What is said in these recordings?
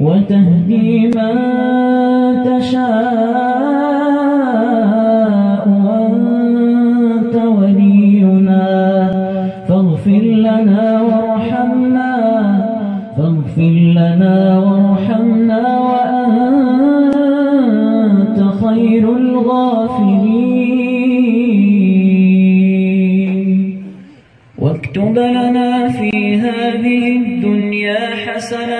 وتهدي من تشاء وأنت ولينا. فاغفر لنا وارحمنا فاغفر لنا وارحمنا وأنت خير الغافرين واكتب لنا في هذه الدنيا حسنة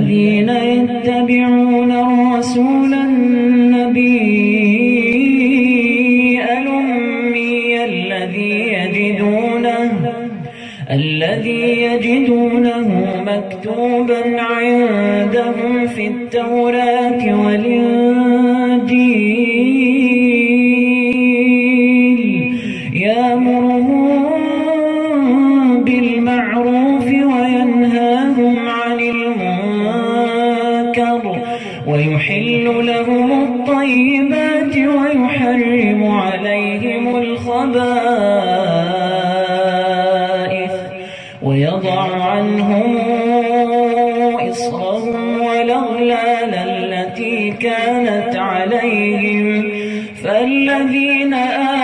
الذين يتبعون الرسول النبي الأمي الذي يجدونه الذي يجدونه مكتوبا عندهم في التوراة والإنجيل. الخبائث ويضع عنهم إصرهم والأغلال التي كانت عليهم فالذين آمنوا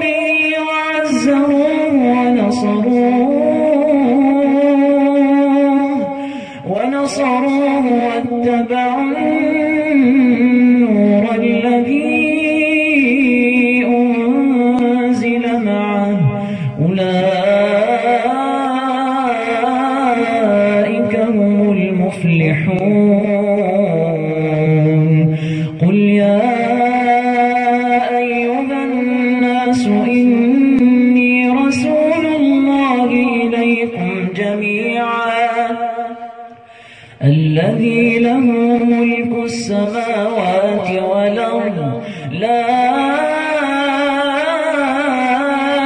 به وعزروه ونصروه له ملك السماوات والأرض. لا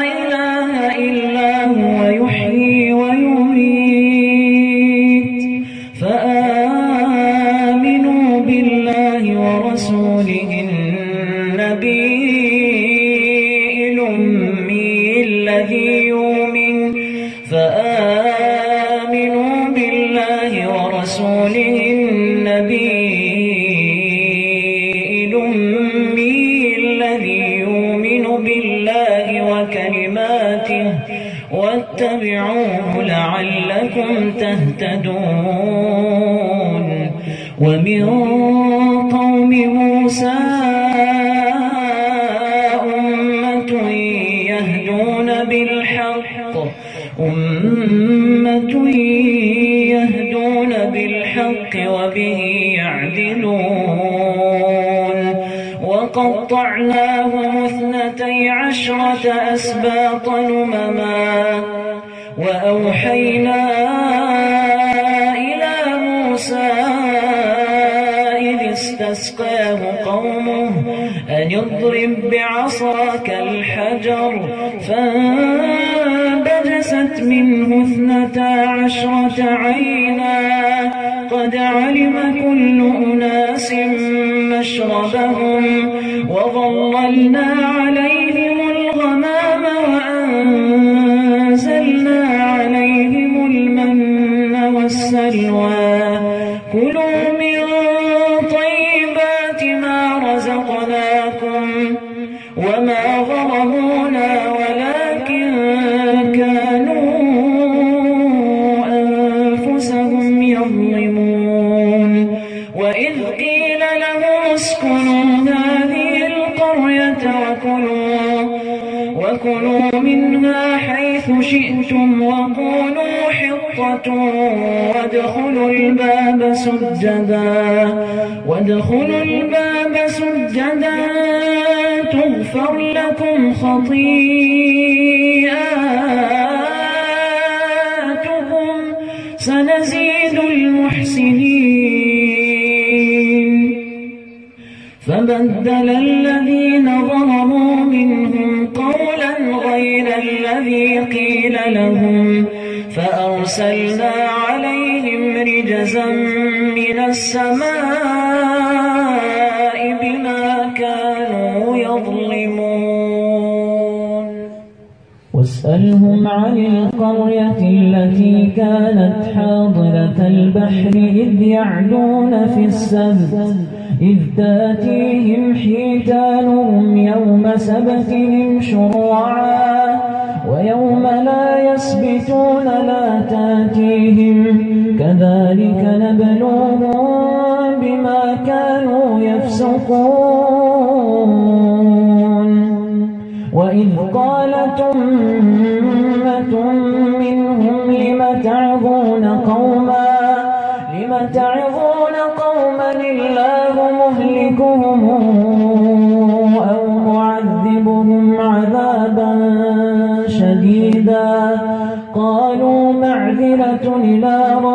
إله إلا هو يحيي ويميت. فآمنوا بالله ورسوله النبي. وكلماته واتبعوه لعلكم تهتدون. ومن قوم موسى أمة يهدون بالحق أمة يهدون بالحق وبه يعدلون. وقطعناهم اثنتي عشرة أسباط أمما وأوحينا إلى موسى إذ استسقاه قومه أن اضرب بعصاك الحجر فانبجست منه اثنتا عشرة عينا قد علم كل أناس مشربهم وظللنا عليهم شئتم وقولوا حطة وادخلوا الباب سجدا وادخلوا الباب سجدا تغفر لكم خطيئاتكم سنزيد المحسنين. فبدل الذين ظلموا الذي قيل لهم فأرسلنا عليهم رجزا من السماء بما كانوا يظلمون. واسألهم عن القرية التي كانت حاضرة البحر إذ يعدون في السبت إذ تأتيهم حيتانهم يوم سبتهم شرعا ويوم لا يسبتون لا تأتيهم. كذلك نبلوهم بما كانوا يفسقون. وإذ قالت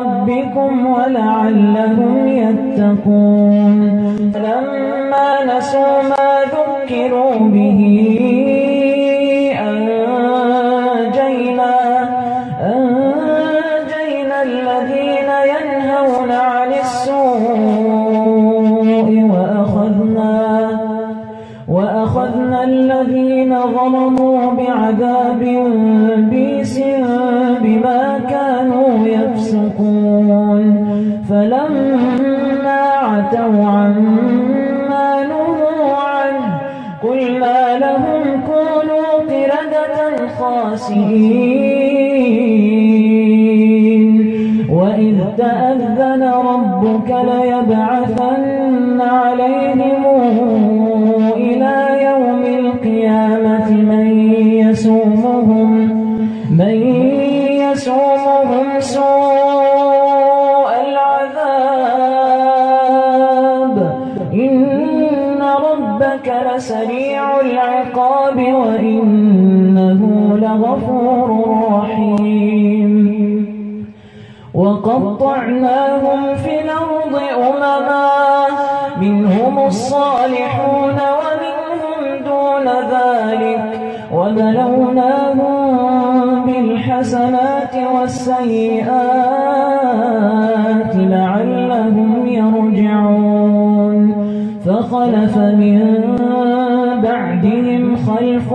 ربكم ولعلهم يتقون. فلما نسوا ما ذكروا به قلنا لهم كونوا قردة خاسئين وإذ تأذن ربك ليبعثن عليهم إلى يوم القيامة من يسومهم من يسومهم سوء ربك لسريع العقاب وإنه لغفور رحيم. وقطعناهم في الأرض أمما منهم الصالحون ومنهم دون ذلك وبلوناهم بالحسنات والسيئات. فخلف من بعدهم خلف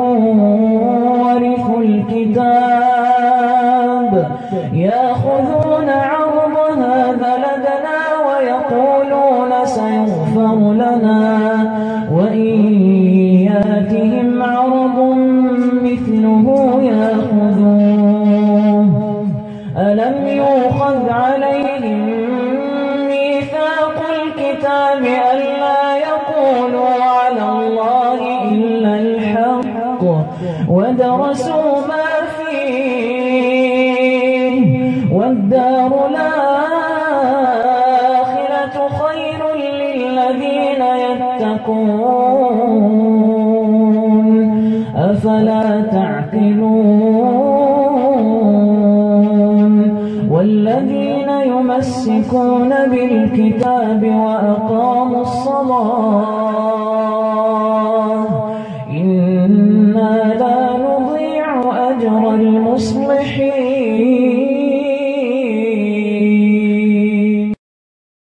ودرسوا ما فيه. والدار الآخرة خير للذين يتقون. أفلا تعقلون؟ والذين يمسكون بالكتاب وأقاموا الصلاة